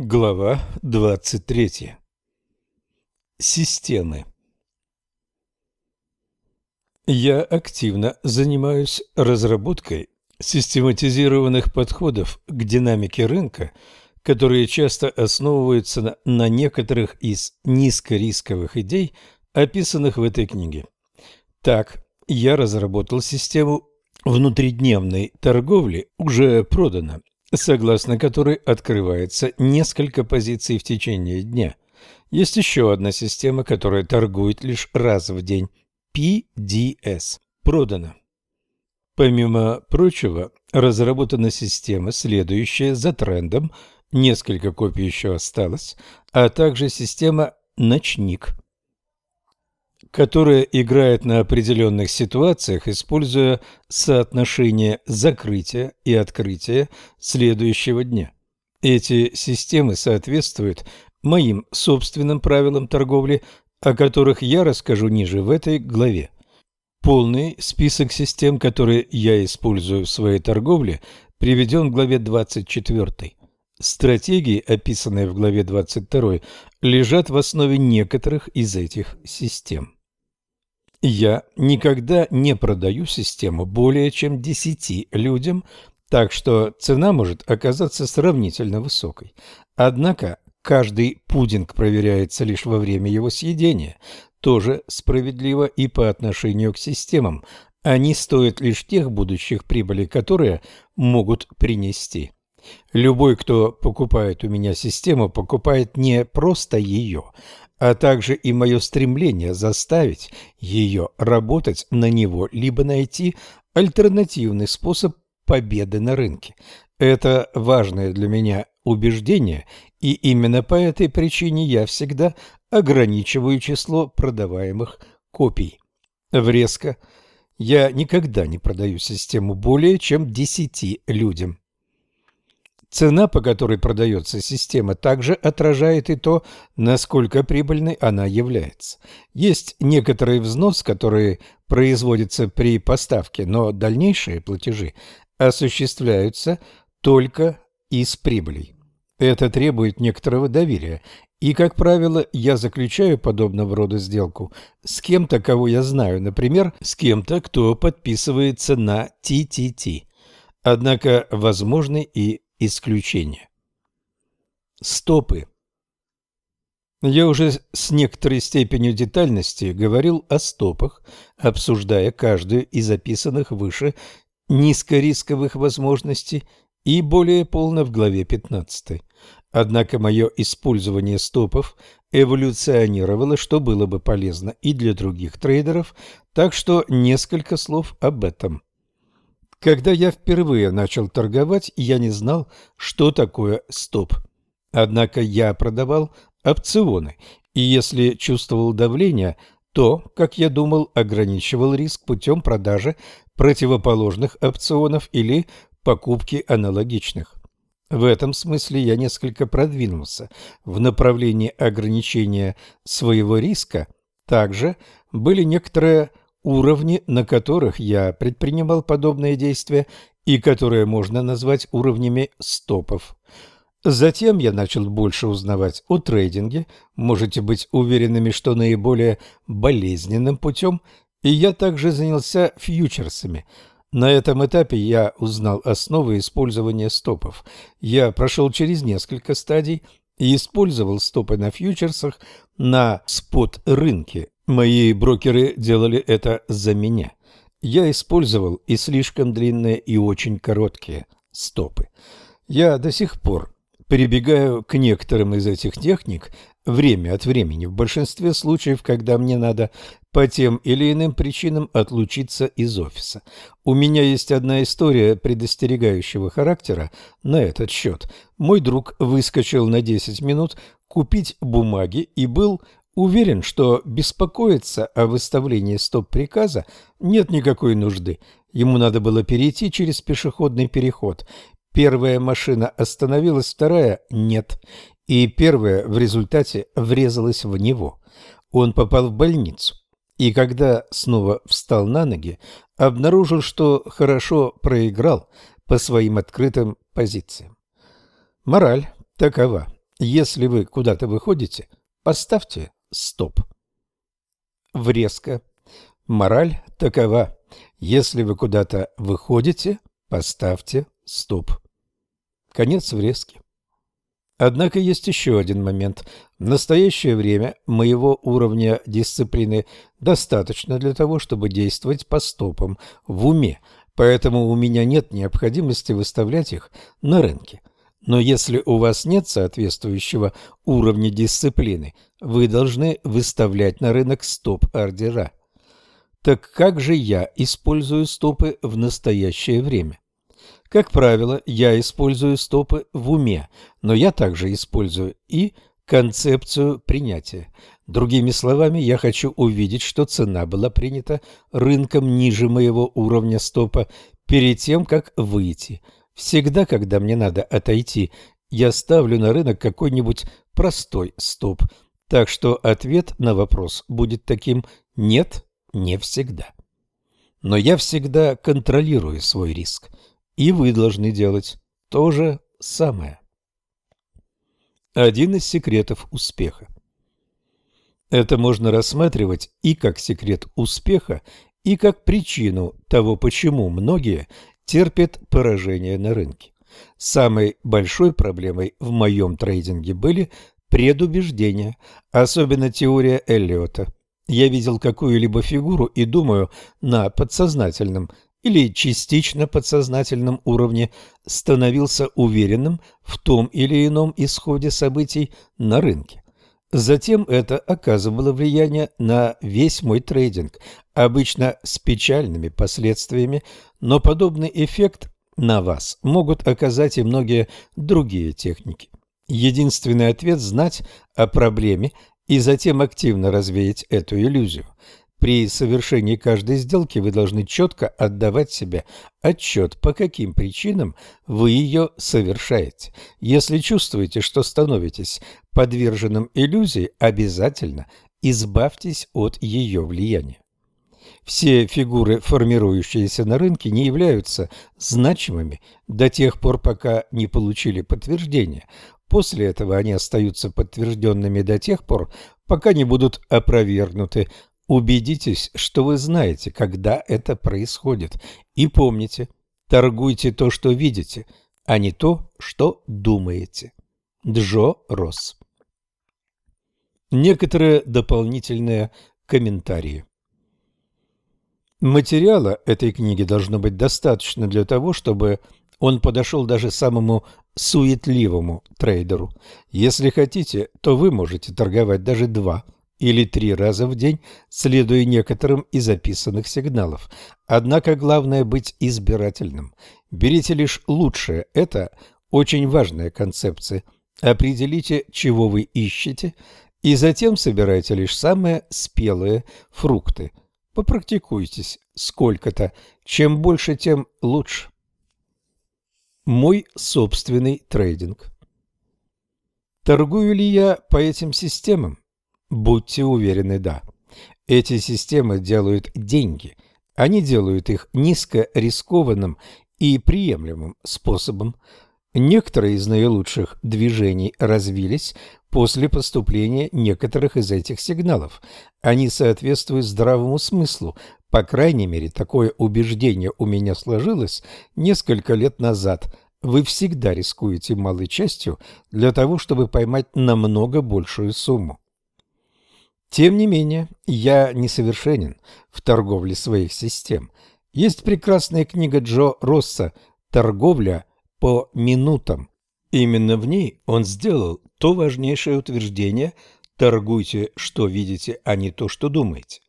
Глава 23. Системы. Я активно занимаюсь разработкой систематизированных подходов к динамике рынка, которые часто основываются на, на некоторых из низкорисковых идей, описанных в этой книге. Так, я разработал систему внутридневной торговли, уже продано согласно которой открывается несколько позиций в течение дня. Есть еще одна система, которая торгует лишь раз в день – PDS. Продано. Помимо прочего, разработана система, следующая за трендом, несколько копий еще осталось, а также система «Ночник», которая играет на определенных ситуациях, используя соотношение закрытия и открытия следующего дня. Эти системы соответствуют моим собственным правилам торговли, о которых я расскажу ниже в этой главе. Полный список систем, которые я использую в своей торговле, приведен в главе 24. Стратегии, описанные в главе 22, лежат в основе некоторых из этих систем. Я никогда не продаю систему более чем 10 людям, так что цена может оказаться сравнительно высокой. Однако каждый пудинг проверяется лишь во время его съедения. Тоже справедливо и по отношению к системам. Они стоят лишь тех будущих прибылей, которые могут принести. Любой, кто покупает у меня систему, покупает не просто ее, а также и мое стремление заставить ее работать на него, либо найти альтернативный способ победы на рынке. Это важное для меня убеждение, и именно по этой причине я всегда ограничиваю число продаваемых копий. Врезко. Я никогда не продаю систему более чем 10 людям. Цена, по которой продается система, также отражает и то, насколько прибыльной она является. Есть некоторый взнос, который производится при поставке, но дальнейшие платежи осуществляются только из прибылей. Это требует некоторого доверия, и, как правило, я заключаю подобного рода сделку с кем-то, кого я знаю, например, с кем-то, кто подписывается на TTT. Однако возможны и исключения. Стопы. Я уже с некоторой степенью детальности говорил о стопах, обсуждая каждую из описанных выше низкорисковых возможностей и более полно в главе 15. Однако мое использование стопов эволюционировало, что было бы полезно и для других трейдеров, так что несколько слов об этом. Когда я впервые начал торговать, я не знал, что такое стоп. Однако я продавал опционы, и если чувствовал давление, то, как я думал, ограничивал риск путем продажи противоположных опционов или покупки аналогичных. В этом смысле я несколько продвинулся в направлении ограничения своего риска. Также были некоторые уровни, на которых я предпринимал подобные действия и которые можно назвать уровнями стопов. Затем я начал больше узнавать о трейдинге, можете быть уверенными, что наиболее болезненным путем, и я также занялся фьючерсами. На этом этапе я узнал основы использования стопов. Я прошел через несколько стадий и использовал стопы на фьючерсах на спот-рынке Мои брокеры делали это за меня. Я использовал и слишком длинные, и очень короткие стопы. Я до сих пор прибегаю к некоторым из этих техник время от времени, в большинстве случаев, когда мне надо по тем или иным причинам отлучиться из офиса. У меня есть одна история предостерегающего характера на этот счет. Мой друг выскочил на 10 минут купить бумаги и был Уверен, что беспокоиться о выставлении стоп-приказа нет никакой нужды. Ему надо было перейти через пешеходный переход. Первая машина остановилась, вторая – нет. И первая в результате врезалась в него. Он попал в больницу. И когда снова встал на ноги, обнаружил, что хорошо проиграл по своим открытым позициям. Мораль такова. Если вы куда-то выходите, поставьте стоп. Врезка. Мораль такова. Если вы куда-то выходите, поставьте стоп. Конец врезки. Однако есть еще один момент. В настоящее время моего уровня дисциплины достаточно для того, чтобы действовать по стопам в уме, поэтому у меня нет необходимости выставлять их на рынке. Но если у вас нет соответствующего уровня дисциплины, вы должны выставлять на рынок стоп-ордера. Так как же я использую стопы в настоящее время? Как правило, я использую стопы в уме, но я также использую и концепцию принятия. Другими словами, я хочу увидеть, что цена была принята рынком ниже моего уровня стопа перед тем, как выйти. Всегда, когда мне надо отойти, я ставлю на рынок какой-нибудь простой стоп. Так что ответ на вопрос будет таким «нет, не всегда». Но я всегда контролирую свой риск. И вы должны делать то же самое. Один из секретов успеха. Это можно рассматривать и как секрет успеха, и как причину того, почему многие терпят поражение на рынке. Самой большой проблемой в моем трейдинге были предубеждения, особенно теория Эллиота. Я видел какую-либо фигуру и думаю на подсознательном или частично подсознательном уровне становился уверенным в том или ином исходе событий на рынке. Затем это оказывало влияние на весь мой трейдинг, обычно с печальными последствиями, но подобный эффект на вас могут оказать и многие другие техники. Единственный ответ – знать о проблеме и затем активно развеять эту иллюзию. При совершении каждой сделки вы должны четко отдавать себе отчет, по каким причинам вы ее совершаете. Если чувствуете, что становитесь подверженным иллюзии, обязательно избавьтесь от ее влияния. Все фигуры, формирующиеся на рынке, не являются значимыми до тех пор, пока не получили подтверждения. После этого они остаются подтвержденными до тех пор, пока не будут опровергнуты, Убедитесь, что вы знаете, когда это происходит. И помните, торгуйте то, что видите, а не то, что думаете. Джо Росс Некоторые дополнительные комментарии. Материала этой книги должно быть достаточно для того, чтобы он подошел даже самому суетливому трейдеру. Если хотите, то вы можете торговать даже два – или три раза в день, следуя некоторым из записанных сигналов. Однако главное быть избирательным. Берите лишь лучшее. Это очень важная концепция. Определите, чего вы ищете, и затем собирайте лишь самые спелые фрукты. Попрактикуйтесь сколько-то. Чем больше, тем лучше. Мой собственный трейдинг. Торгую ли я по этим системам? Будьте уверены, да. Эти системы делают деньги. Они делают их низкорискованным и приемлемым способом. Некоторые из наилучших движений развились после поступления некоторых из этих сигналов. Они соответствуют здравому смыслу. По крайней мере, такое убеждение у меня сложилось несколько лет назад. Вы всегда рискуете малой частью для того, чтобы поймать намного большую сумму. Тем не менее, я несовершенен в торговле своих систем. Есть прекрасная книга Джо Росса «Торговля по минутам». Именно в ней он сделал то важнейшее утверждение «торгуйте, что видите, а не то, что думаете».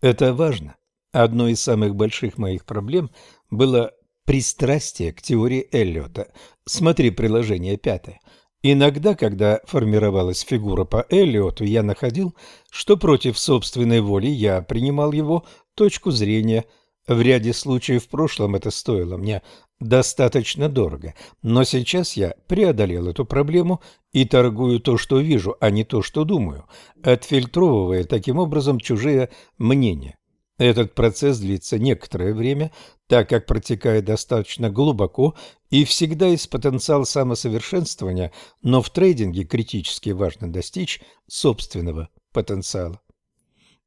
Это важно. Одной из самых больших моих проблем было пристрастие к теории Эллиота. Смотри приложение пятое. Иногда, когда формировалась фигура по Эллиоту, я находил, что против собственной воли я принимал его точку зрения. В ряде случаев в прошлом это стоило мне достаточно дорого, но сейчас я преодолел эту проблему и торгую то, что вижу, а не то, что думаю, отфильтровывая таким образом чужие мнения. Этот процесс длится некоторое время, так как протекает достаточно глубоко и всегда есть потенциал самосовершенствования, но в трейдинге критически важно достичь собственного потенциала.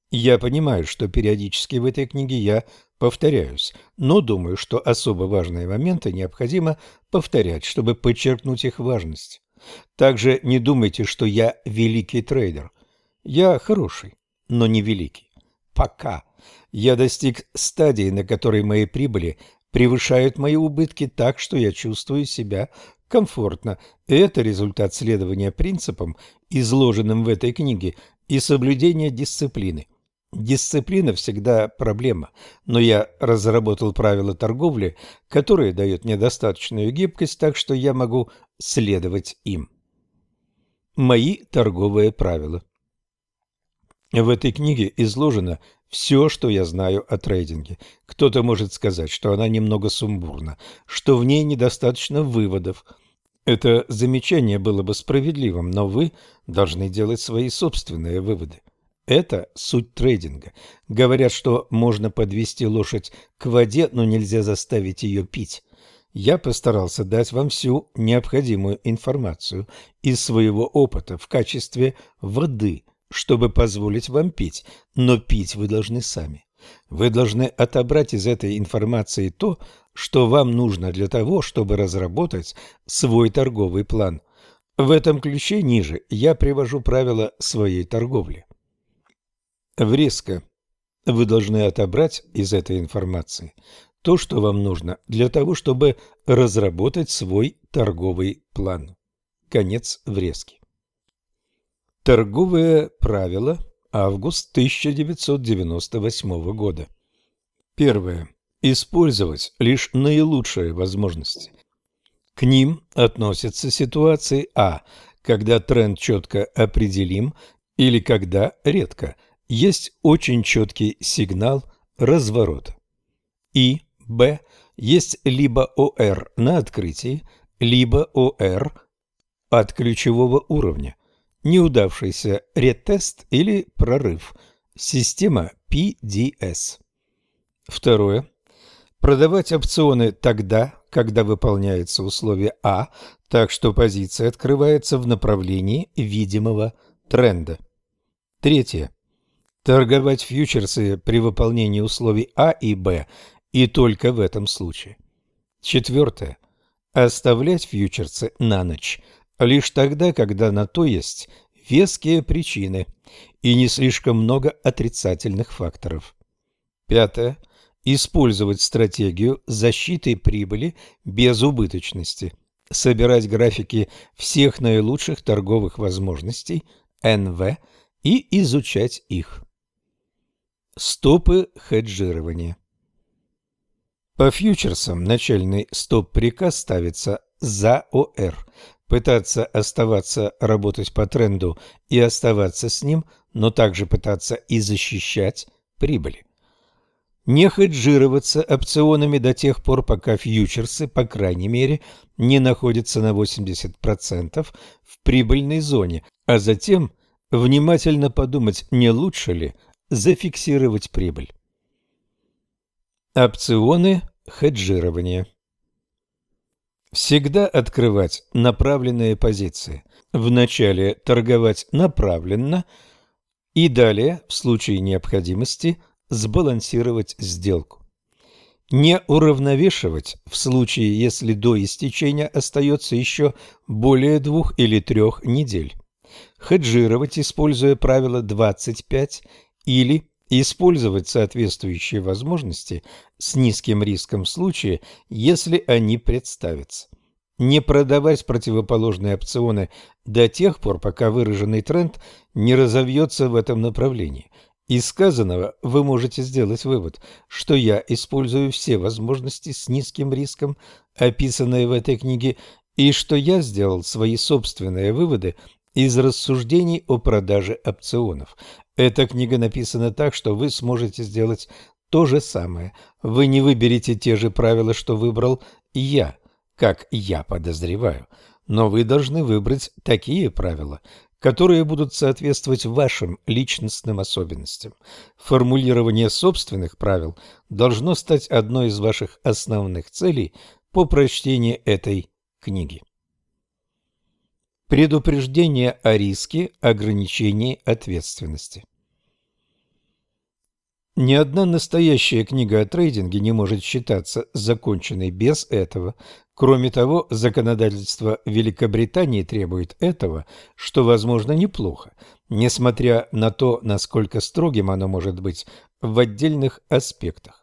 Я понимаю, что периодически в этой книге я повторяюсь, но думаю, что особо важные моменты необходимо повторять, чтобы подчеркнуть их важность. Также не думайте, что я великий трейдер. Я хороший, но не великий. Пока. Я достиг стадии, на которой мои прибыли превышают мои убытки так, что я чувствую себя комфортно. Это результат следования принципам, изложенным в этой книге, и соблюдения дисциплины. Дисциплина всегда проблема, но я разработал правила торговли, которые дают мне достаточную гибкость, так что я могу следовать им. Мои торговые правила. В этой книге изложено все, что я знаю о трейдинге. Кто-то может сказать, что она немного сумбурна, что в ней недостаточно выводов. Это замечание было бы справедливым, но вы должны делать свои собственные выводы. Это суть трейдинга. Говорят, что можно подвести лошадь к воде, но нельзя заставить ее пить. Я постарался дать вам всю необходимую информацию из своего опыта в качестве воды, чтобы позволить вам пить, но пить вы должны сами. Вы должны отобрать из этой информации то, что вам нужно для того, чтобы разработать свой торговый план. В этом ключе ниже я привожу правила своей торговли. Врезка. Вы должны отобрать из этой информации то, что вам нужно для того, чтобы разработать свой торговый план. Конец врезки. Торговые правила. Август 1998 года. Первое. Использовать лишь наилучшие возможности. К ним относятся ситуации А, когда тренд четко определим, или когда редко – есть очень четкий сигнал разворота. И, Б, есть либо ОР на открытии, либо ОР от ключевого уровня, неудавшийся ретест или прорыв, система PDS. Второе. Продавать опционы тогда, когда выполняется условие А, так что позиция открывается в направлении видимого тренда. Третье. Торговать фьючерсы при выполнении условий А и Б и только в этом случае. Четвертое. Оставлять фьючерсы на ночь лишь тогда, когда на то есть веские причины и не слишком много отрицательных факторов. Пятое. Использовать стратегию защиты прибыли без убыточности. Собирать графики всех наилучших торговых возможностей НВ и изучать их. Стопы хеджирования По фьючерсам начальный стоп-приказ ставится за ОР. Пытаться оставаться работать по тренду и оставаться с ним, но также пытаться и защищать прибыли. Не хеджироваться опционами до тех пор, пока фьючерсы, по крайней мере, не находятся на 80% в прибыльной зоне, а затем внимательно подумать, не лучше ли – зафиксировать прибыль. Опционы хеджирования. Всегда открывать направленные позиции. Вначале торговать направленно и далее, в случае необходимости, сбалансировать сделку. Не уравновешивать в случае, если до истечения остается еще более двух или трех недель. Хеджировать, используя правило 25 или использовать соответствующие возможности с низким риском в случае, если они представятся. Не продавать противоположные опционы до тех пор, пока выраженный тренд не разовьется в этом направлении. Из сказанного вы можете сделать вывод, что я использую все возможности с низким риском, описанные в этой книге, и что я сделал свои собственные выводы из рассуждений о продаже опционов. Эта книга написана так, что вы сможете сделать то же самое. Вы не выберете те же правила, что выбрал я, как я подозреваю, но вы должны выбрать такие правила, которые будут соответствовать вашим личностным особенностям. Формулирование собственных правил должно стать одной из ваших основных целей по прочтении этой книги. Предупреждение о риске ограничении ответственности. Ни одна настоящая книга о трейдинге не может считаться законченной без этого. Кроме того, законодательство Великобритании требует этого, что, возможно, неплохо, несмотря на то, насколько строгим оно может быть в отдельных аспектах.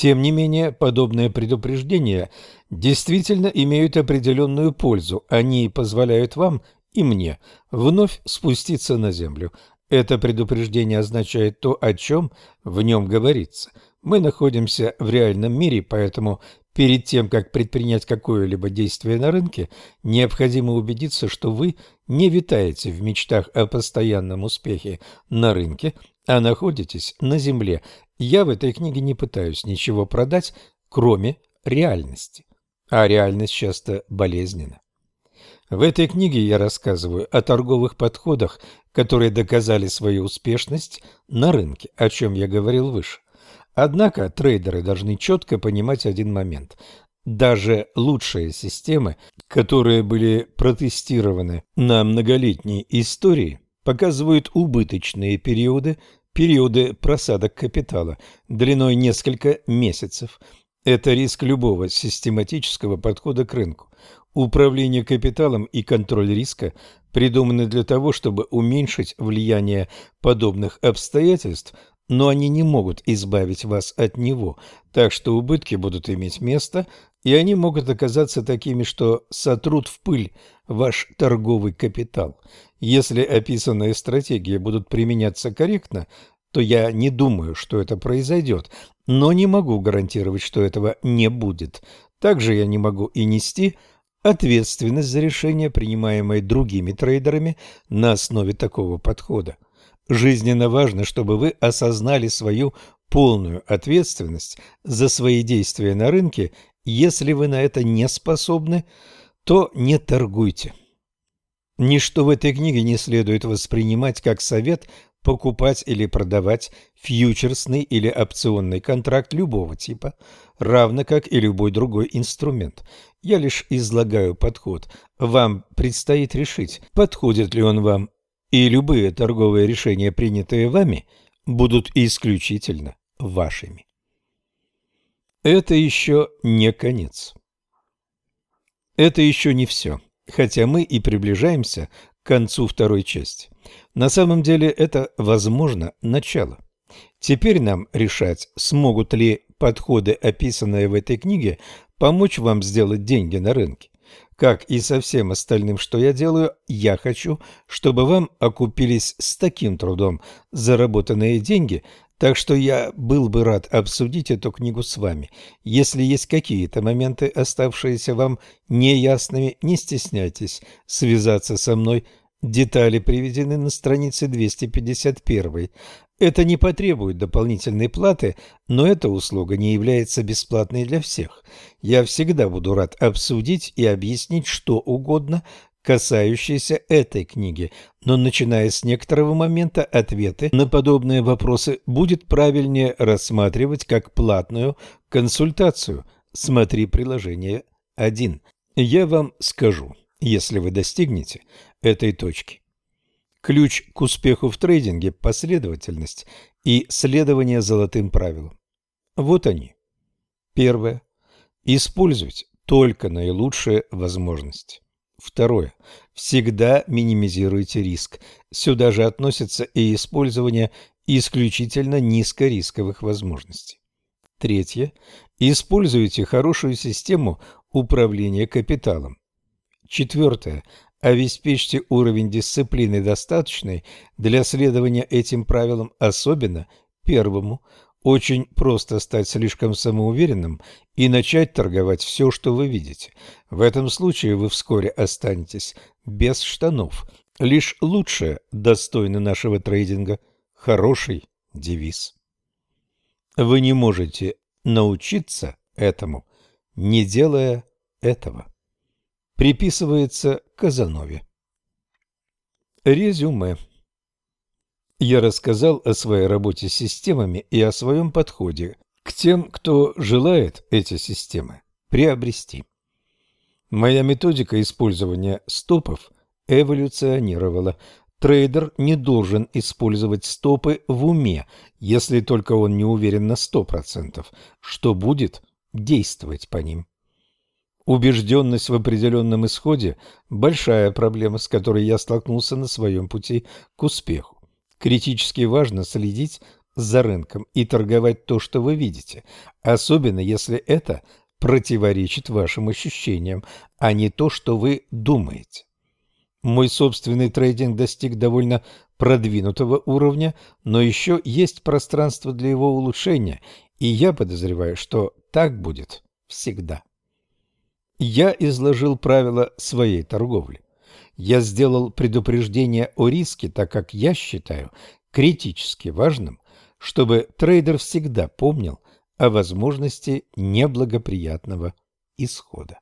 Тем не менее, подобные предупреждения действительно имеют определенную пользу. Они позволяют вам и мне вновь спуститься на землю. Это предупреждение означает то, о чем в нем говорится. Мы находимся в реальном мире, поэтому перед тем, как предпринять какое-либо действие на рынке, необходимо убедиться, что вы не витаете в мечтах о постоянном успехе на рынке, а находитесь на земле я в этой книге не пытаюсь ничего продать, кроме реальности. А реальность часто болезненна. В этой книге я рассказываю о торговых подходах, которые доказали свою успешность на рынке, о чем я говорил выше. Однако трейдеры должны четко понимать один момент. Даже лучшие системы, которые были протестированы на многолетней истории, показывают убыточные периоды периоды просадок капитала длиной несколько месяцев. Это риск любого систематического подхода к рынку. Управление капиталом и контроль риска придуманы для того, чтобы уменьшить влияние подобных обстоятельств, но они не могут избавить вас от него, так что убытки будут иметь место, и они могут оказаться такими, что сотрут в пыль ваш торговый капитал. Если описанные стратегии будут применяться корректно, то я не думаю, что это произойдет, но не могу гарантировать, что этого не будет. Также я не могу и нести ответственность за решения, принимаемые другими трейдерами на основе такого подхода. Жизненно важно, чтобы вы осознали свою полную ответственность за свои действия на рынке. Если вы на это не способны, то не торгуйте. Ничто в этой книге не следует воспринимать как совет покупать или продавать фьючерсный или опционный контракт любого типа, равно как и любой другой инструмент. Я лишь излагаю подход. Вам предстоит решить, подходит ли он вам, и любые торговые решения, принятые вами, будут исключительно вашими. Это еще не конец. Это еще не все, хотя мы и приближаемся к концу второй части. На самом деле это, возможно, начало. Теперь нам решать, смогут ли подходы, описанные в этой книге, помочь вам сделать деньги на рынке. Как и со всем остальным, что я делаю, я хочу, чтобы вам окупились с таким трудом заработанные деньги, так что я был бы рад обсудить эту книгу с вами. Если есть какие-то моменты, оставшиеся вам неясными, не стесняйтесь связаться со мной – Детали приведены на странице 251. Это не потребует дополнительной платы, но эта услуга не является бесплатной для всех. Я всегда буду рад обсудить и объяснить что угодно, касающееся этой книги, но начиная с некоторого момента ответы на подобные вопросы будет правильнее рассматривать как платную консультацию. Смотри приложение 1. Я вам скажу, если вы достигнете этой точки. Ключ к успеху в трейдинге – последовательность и следование золотым правилам. Вот они. Первое. Используйте только наилучшие возможности. Второе. Всегда минимизируйте риск. Сюда же относится и использование исключительно низкорисковых возможностей. Третье. Используйте хорошую систему управления капиталом. Четвертое. Обеспечьте уровень дисциплины достаточный для следования этим правилам, особенно первому. Очень просто стать слишком самоуверенным и начать торговать все, что вы видите. В этом случае вы вскоре останетесь без штанов. Лишь лучшее достойно нашего трейдинга. Хороший девиз. Вы не можете научиться этому, не делая этого. Приписывается Казанове. Резюме. Я рассказал о своей работе с системами и о своем подходе к тем, кто желает эти системы приобрести. Моя методика использования стопов эволюционировала. Трейдер не должен использовать стопы в уме, если только он не уверен на 100%, что будет действовать по ним. Убежденность в определенном исходе – большая проблема, с которой я столкнулся на своем пути к успеху. Критически важно следить за рынком и торговать то, что вы видите, особенно если это противоречит вашим ощущениям, а не то, что вы думаете. Мой собственный трейдинг достиг довольно продвинутого уровня, но еще есть пространство для его улучшения, и я подозреваю, что так будет всегда. Я изложил правила своей торговли. Я сделал предупреждение о риске, так как я считаю критически важным, чтобы трейдер всегда помнил о возможности неблагоприятного исхода.